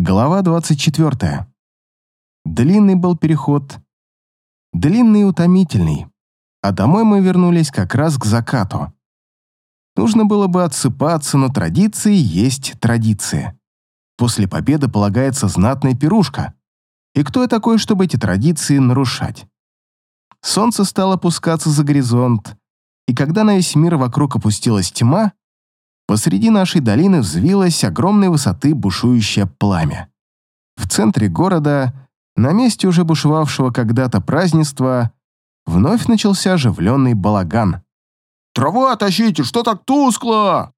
Глава 24. Длинный был переход. Длинный и утомительный. А домой мы вернулись как раз к закату. Нужно было бы отсыпаться, но традиции есть традиции. После победы полагается знатная пирушка. И кто я такой, чтобы эти традиции нарушать? Солнце стало опускаться за горизонт, и когда на весь мир вокруг опустилась тьма, Посреди нашей долины взвилось огромной высоты бушующее пламя. В центре города, на месте уже бушевавшего когда-то празднества, вновь начался оживленный балаган. «Трава тащите, что так тускло?»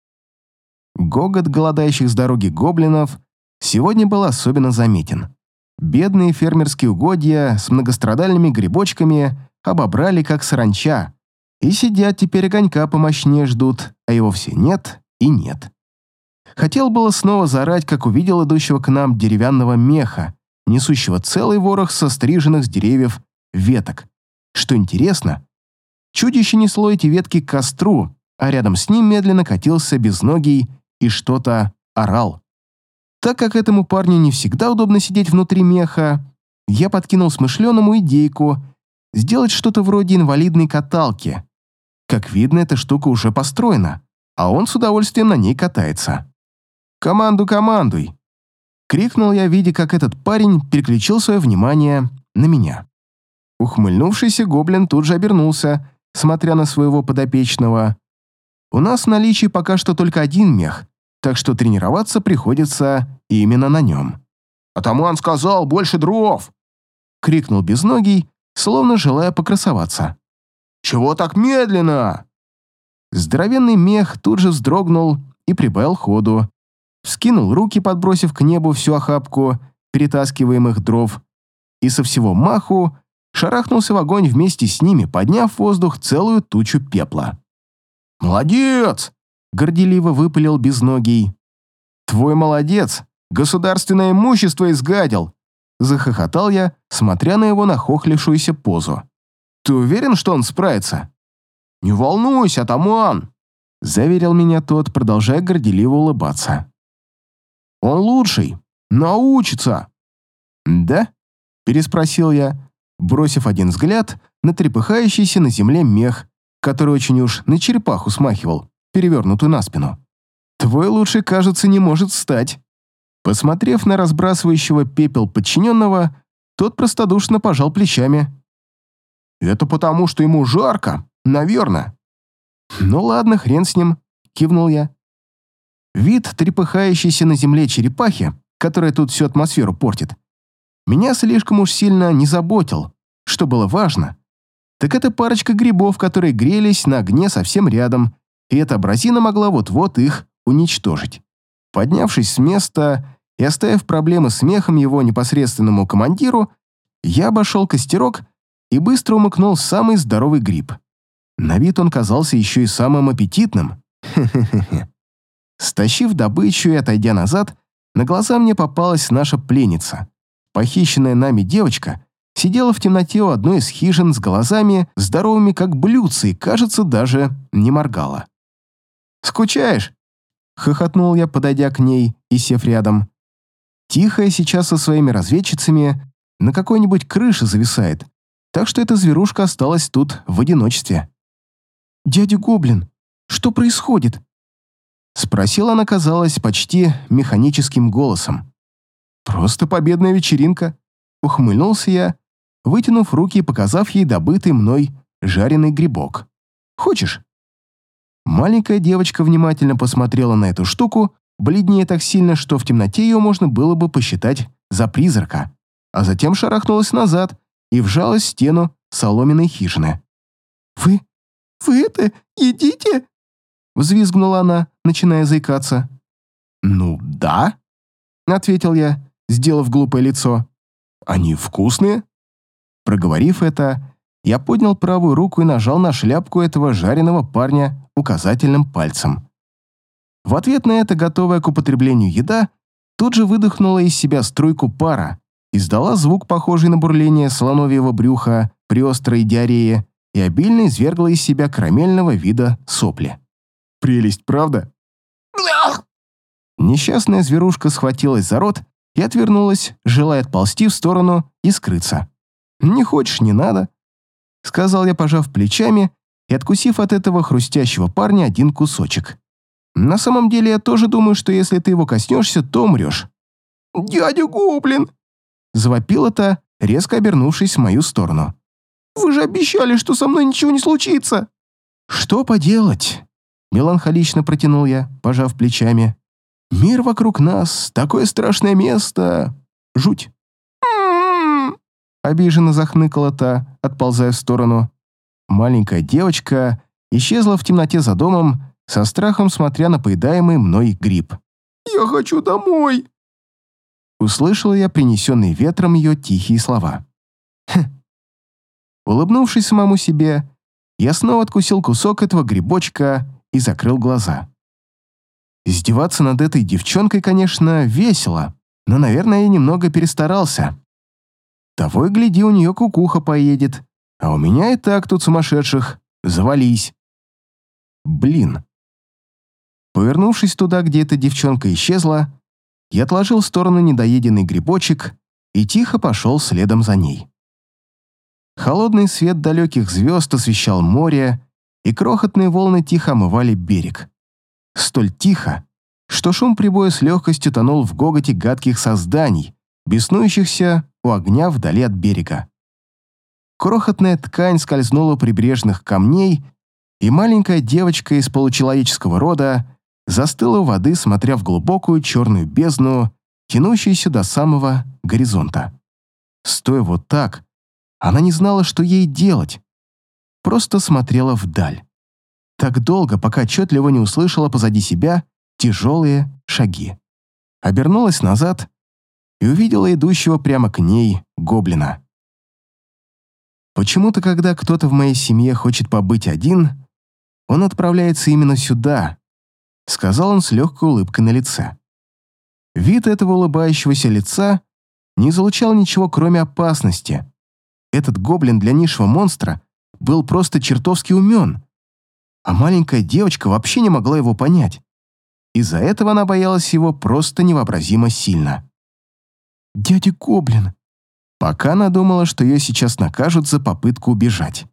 Гогот голодающих с дороги гоблинов сегодня был особенно заметен. Бедные фермерские угодья с многострадальными грибочками обобрали как саранча, и сидят теперь огонька помощнее ждут, а его все нет и нет. Хотел было снова заорать, как увидел идущего к нам деревянного меха, несущего целый ворох состриженных с деревьев веток. Что интересно, чудище несло эти ветки к костру, а рядом с ним медленно катился безногий и что-то орал. Так как этому парню не всегда удобно сидеть внутри меха, я подкинул смышленому идейку сделать что-то вроде инвалидной каталки. Как видно, эта штука уже построена а он с удовольствием на ней катается. «Команду, командуй!» Крикнул я, видя, как этот парень переключил свое внимание на меня. Ухмыльнувшийся гоблин тут же обернулся, смотря на своего подопечного. У нас в наличии пока что только один мех, так что тренироваться приходится именно на нем. «Атаман сказал, больше дров!» — крикнул безногий, словно желая покрасоваться. «Чего так медленно?» Здоровенный мех тут же вздрогнул и прибавил ходу. Вскинул руки, подбросив к небу всю охапку перетаскиваемых дров, и со всего маху шарахнулся в огонь вместе с ними, подняв в воздух целую тучу пепла. «Молодец!» — горделиво выпалил безногий. «Твой молодец! Государственное имущество изгадил!» — захохотал я, смотря на его нахохлившуюся позу. «Ты уверен, что он справится?» «Не волнуйся, атаман!» — заверил меня тот, продолжая горделиво улыбаться. «Он лучший! Научится!» «Да?» — переспросил я, бросив один взгляд на трепыхающийся на земле мех, который очень уж на черепаху смахивал, перевернутую на спину. «Твой лучший, кажется, не может встать». Посмотрев на разбрасывающего пепел подчиненного, тот простодушно пожал плечами. «Это потому, что ему жарко», Наверное. Ну ладно, хрен с ним, кивнул я. Вид трепыхающейся на земле черепахи, которая тут всю атмосферу портит, меня слишком уж сильно не заботил. Что было важно, так это парочка грибов, которые грелись на огне совсем рядом, и эта абразина могла вот-вот их уничтожить. Поднявшись с места и оставив проблемы с мехом его непосредственному командиру, я обошел костерок и быстро умыкнул самый здоровый гриб. На вид он казался еще и самым аппетитным. Хе-хе-хе. Стащив добычу и отойдя назад, на глаза мне попалась наша пленница. Похищенная нами девочка сидела в темноте у одной из хижин с глазами, здоровыми как блюдцы, и, кажется, даже не моргала. «Скучаешь?» — хохотнул я, подойдя к ней и сев рядом. Тихая сейчас со своими разведчицами на какой-нибудь крыше зависает, так что эта зверушка осталась тут в одиночестве. «Дядя Гоблин, что происходит?» Спросила она, казалось, почти механическим голосом. «Просто победная вечеринка», — ухмыльнулся я, вытянув руки и показав ей добытый мной жареный грибок. «Хочешь?» Маленькая девочка внимательно посмотрела на эту штуку, бледнее так сильно, что в темноте ее можно было бы посчитать за призрака, а затем шарахнулась назад и вжалась в стену соломенной хижины. «Вы вы это едите?» Взвизгнула она, начиная заикаться. «Ну, да», — ответил я, сделав глупое лицо. «Они вкусные?» Проговорив это, я поднял правую руку и нажал на шляпку этого жареного парня указательным пальцем. В ответ на это, готовая к употреблению еда, тут же выдохнула из себя струйку пара, издала звук, похожий на бурление слоновьего брюха при острой диарее, и обильно извергла из себя карамельного вида сопли. Прелесть, правда? Несчастная зверушка схватилась за рот и отвернулась, желая отползти в сторону и скрыться. «Не хочешь, не надо», — сказал я, пожав плечами и откусив от этого хрустящего парня один кусочек. «На самом деле я тоже думаю, что если ты его коснешься, то умрешь». «Дядя Гоблин!» — завопила та, резко обернувшись в мою сторону. «Вы же обещали, что со мной ничего не случится!» «Что поделать?» — меланхолично протянул я, пожав плечами. «Мир вокруг нас, такое страшное место! Жуть!» Обиженно захныкала та, отползая в сторону. Маленькая девочка исчезла в темноте за домом, со страхом смотря на поедаемый мной гриб. «Я хочу домой!» Услышала я принесенные ветром ее тихие слова. Хм. Улыбнувшись самому себе, я снова откусил кусок этого грибочка и закрыл глаза. Издеваться над этой девчонкой, конечно, весело, но, наверное, я немного перестарался. Того и гляди, у нее кукуха поедет, а у меня и так тут сумасшедших. Завались. Блин. Повернувшись туда, где эта девчонка исчезла, я отложил в сторону недоеденный грибочек и тихо пошел следом за ней. Холодный свет далеких звезд освещал море, и крохотные волны тихо омывали берег. Столь тихо, что шум прибоя с легкостью тонул в гоготе гадких созданий, беснующихся у огня вдали от берега. Крохотная ткань скользнула прибрежных камней, и маленькая девочка из получеловеческого рода застыла у воды, смотря в глубокую черную бездну, тянущуюся до самого горизонта. Стоя вот так, она не знала, что ей делать. Просто смотрела вдаль. Так долго, пока отчетливо не услышала позади себя тяжелые шаги. Обернулась назад и увидела идущего прямо к ней гоблина. Почему-то, когда кто-то в моей семье хочет побыть один, он отправляется именно сюда, сказал он с легкой улыбкой на лице. Вид этого улыбающегося лица не излучал ничего, кроме опасности, этот гоблин для низшего монстра был просто чертовски умен, а маленькая девочка вообще не могла его понять. Из-за этого она боялась его просто невообразимо сильно. «Дядя Гоблин!» Пока она думала, что ее сейчас накажут за попытку убежать.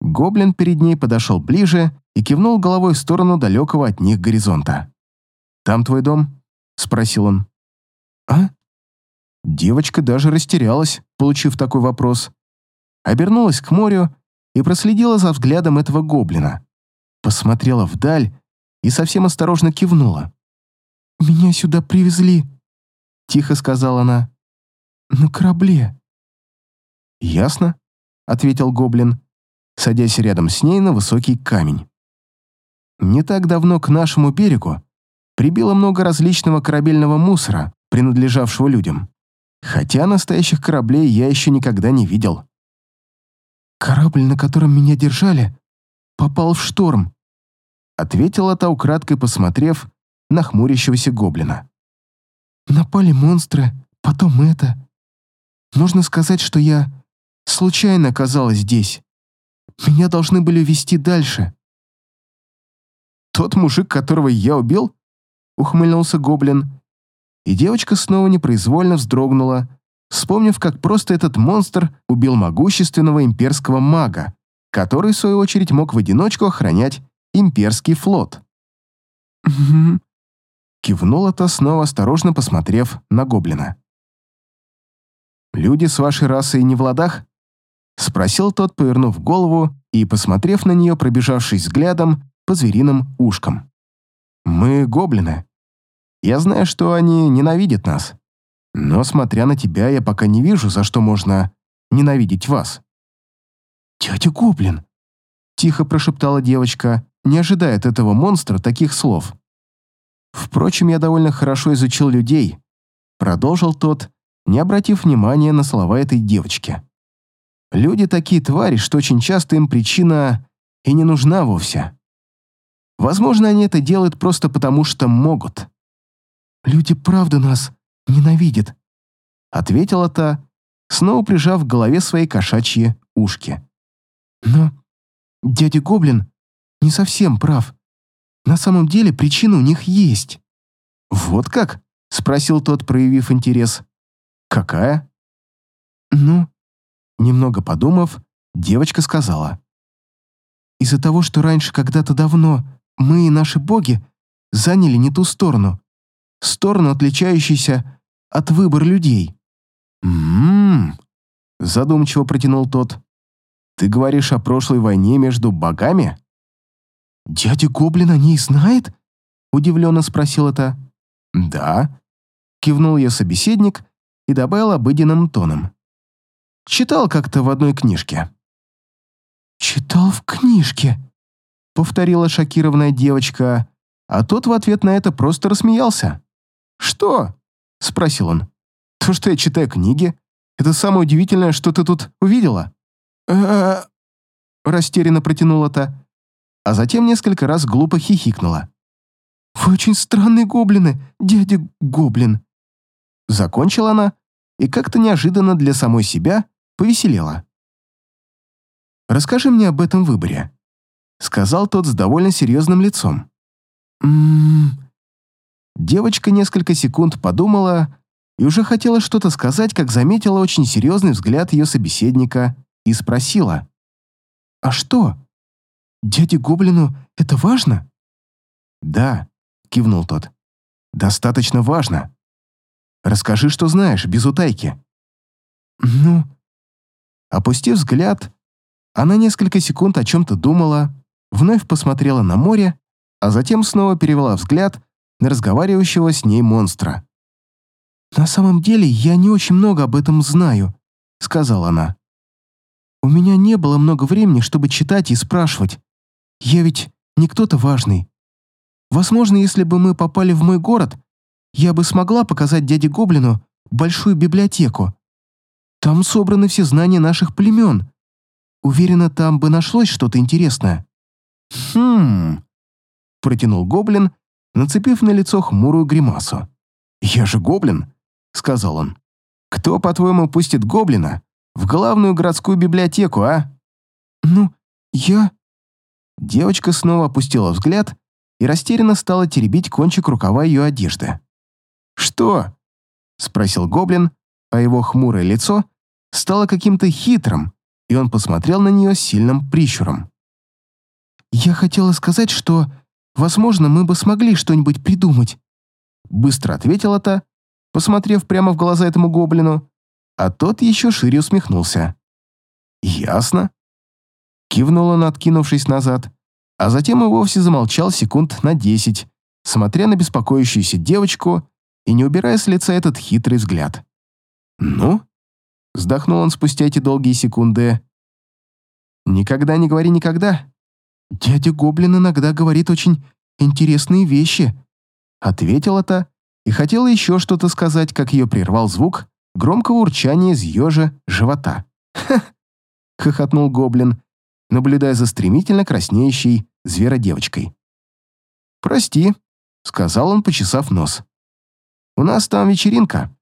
Гоблин перед ней подошел ближе и кивнул головой в сторону далекого от них горизонта. «Там твой дом?» — спросил он. «А?» Девочка даже растерялась, получив такой вопрос обернулась к морю и проследила за взглядом этого гоблина. Посмотрела вдаль и совсем осторожно кивнула. «Меня сюда привезли», — тихо сказала она. «На корабле». «Ясно», — ответил гоблин, садясь рядом с ней на высокий камень. «Не так давно к нашему берегу прибило много различного корабельного мусора, принадлежавшего людям. Хотя настоящих кораблей я еще никогда не видел. «Корабль, на котором меня держали, попал в шторм», ответила та, украдкой посмотрев на хмурящегося гоблина. «Напали монстры, потом это. Можно сказать, что я случайно оказалась здесь. Меня должны были вести дальше». «Тот мужик, которого я убил?» ухмыльнулся гоблин, и девочка снова непроизвольно вздрогнула, вспомнив, как просто этот монстр убил могущественного имперского мага, который, в свою очередь, мог в одиночку охранять имперский флот. «Угу», — кивнула та, снова осторожно посмотрев на гоблина. «Люди с вашей расой не в ладах?» — спросил тот, повернув голову и посмотрев на нее, пробежавшись взглядом по звериным ушкам. «Мы гоблины. Я знаю, что они ненавидят нас. Но, смотря на тебя, я пока не вижу, за что можно ненавидеть вас». «Тетя Гоблин!» — тихо прошептала девочка, не ожидая от этого монстра таких слов. «Впрочем, я довольно хорошо изучил людей», — продолжил тот, не обратив внимания на слова этой девочки. «Люди такие твари, что очень часто им причина и не нужна вовсе. Возможно, они это делают просто потому, что могут. Люди правда нас ненавидит», — ответила та, снова прижав к голове свои кошачьи ушки. «Но дядя Гоблин не совсем прав. На самом деле причина у них есть». «Вот как?» — спросил тот, проявив интерес. «Какая?» «Ну?» Немного подумав, девочка сказала. «Из-за того, что раньше когда-то давно мы и наши боги заняли не ту сторону, сторону, отличающуюся от выбора людей». «М-м-м», задумчиво протянул тот. «Ты говоришь о прошлой войне между богами?» «Дядя Гоблин о ней знает?» — удивленно спросила та. «Да», — кивнул ее собеседник и добавил обыденным тоном. «Читал как-то в одной книжке». «Читал в книжке», — повторила шокированная девочка, а тот в ответ на это просто рассмеялся. «Что?» — спросил он. «То, что я читаю книги, это самое удивительное, что ты тут увидела?» Растерянно протянула та, а затем несколько раз глупо хихикнула. «Вы очень странные гоблины, дядя Гоблин!» Закончила она и как-то неожиданно для самой себя повеселела. «Расскажи мне об этом выборе», — сказал тот с довольно серьезным лицом. «М-м-м...» Девочка несколько секунд подумала и уже хотела что-то сказать, как заметила очень серьезный взгляд ее собеседника и спросила. «А что? Дяде Гоблину это важно?» «Да», — кивнул тот. «Достаточно важно. Расскажи, что знаешь, без утайки». «Ну...» Опустив взгляд, она несколько секунд о чем-то думала, вновь посмотрела на море, а затем снова перевела взгляд на разговаривающего с ней монстра. «На самом деле я не очень много об этом знаю», — сказала она. «У меня не было много времени, чтобы читать и спрашивать. Я ведь не кто-то важный. Возможно, если бы мы попали в мой город, я бы смогла показать дяде Гоблину большую библиотеку. Там собраны все знания наших племен. Уверена, там бы нашлось что-то интересное». «Хм...» — протянул Гоблин, нацепив на лицо хмурую гримасу. «Я же Гоблин», — сказал он. «Кто, по-твоему, пустит Гоблина в главную городскую библиотеку, а?» «Ну, я...» Девочка снова опустила взгляд и растерянно стала теребить кончик рукава ее одежды. «Что?» — спросил гоблин, а его хмурое лицо стало каким-то хитрым, и он посмотрел на нее сильным прищуром. «Я хотела сказать, что, возможно, мы бы смогли что-нибудь придумать», быстро ответила та, посмотрев прямо в глаза этому гоблину, а тот еще шире усмехнулся. «Ясно», Кивнул он, откинувшись назад, а затем и вовсе замолчал секунд на десять, смотря на беспокоящуюся девочку и не убирая с лица этот хитрый взгляд. «Ну?» — вздохнул он спустя эти долгие секунды. «Никогда не говори никогда. Дядя Гоблин иногда говорит очень интересные вещи», — ответила та и хотела еще что-то сказать, как ее прервал звук громкого урчания из ежа живота. «Ха!» — хохотнул Гоблин, наблюдая за стремительно краснеющей зверодевочкой. «Прости», — сказал он, почесав нос. «У нас там вечеринка,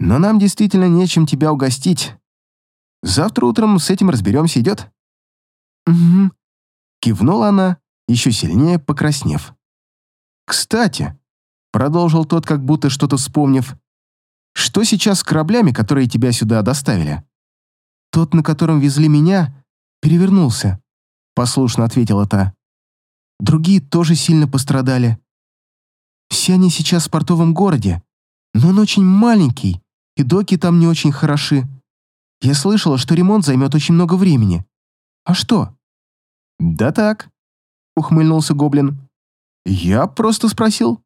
но нам действительно нечем тебя угостить. Завтра утром с этим разберемся, идет?» «Угу», — кивнула она, еще сильнее покраснев. «Кстати», — продолжил тот, как будто что-то вспомнив, «что сейчас с кораблями, которые тебя сюда доставили?» «Тот, на котором везли меня, перевернулся», — послушно ответила та. «Другие тоже сильно пострадали. Все они сейчас в портовом городе, но он очень маленький, и доки там не очень хороши. Я слышала, что ремонт займет очень много времени. А что?» «Да так», — ухмыльнулся гоблин. «Я просто спросил».